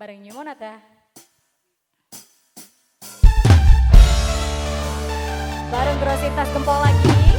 Bareng Monata. Bareng Grositas Gempol lagi.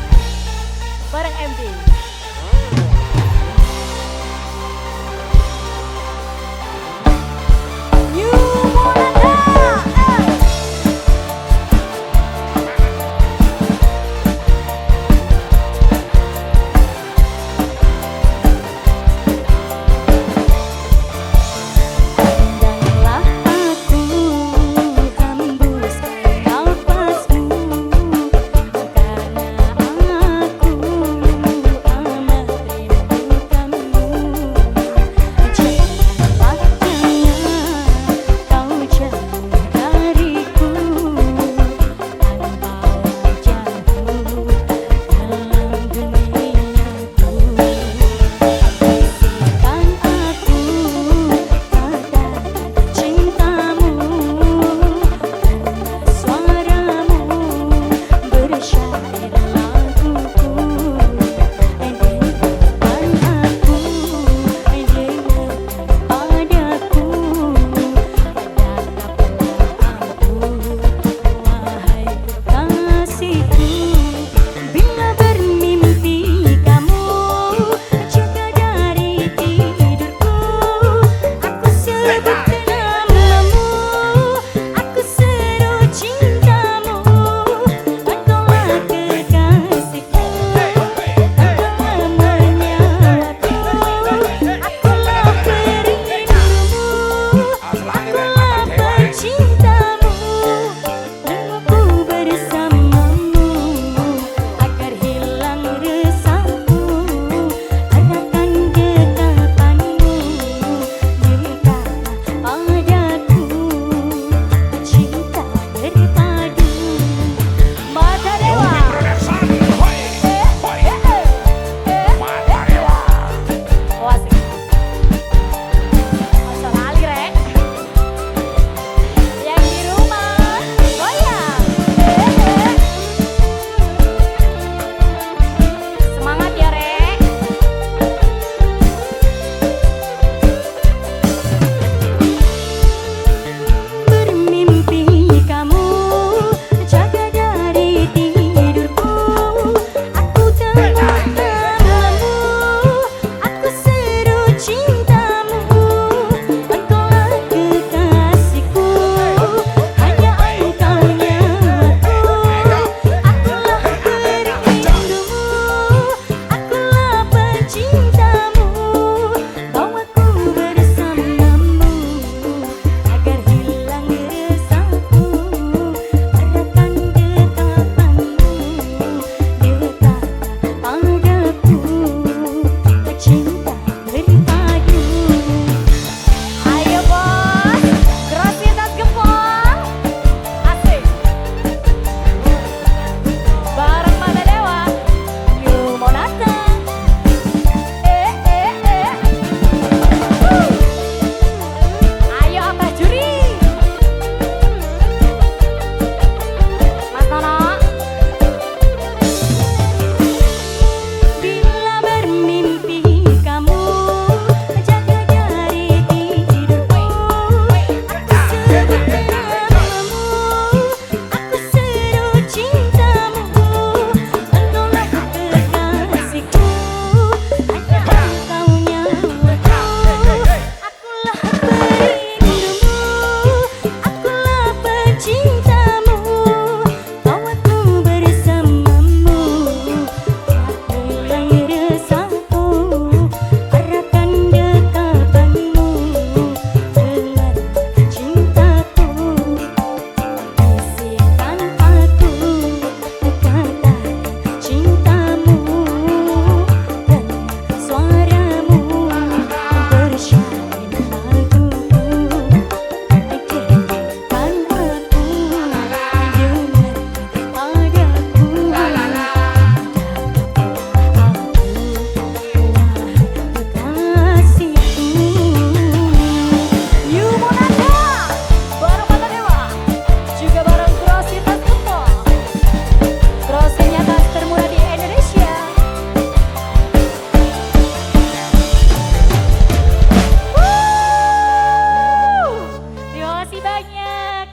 kasih banyak.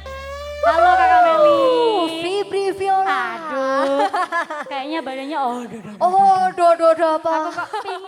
Halo Kakak Meli. Fibri Viola. Aduh, kayaknya badannya oh dodo. Oh dodo apa? Aku kok pingin.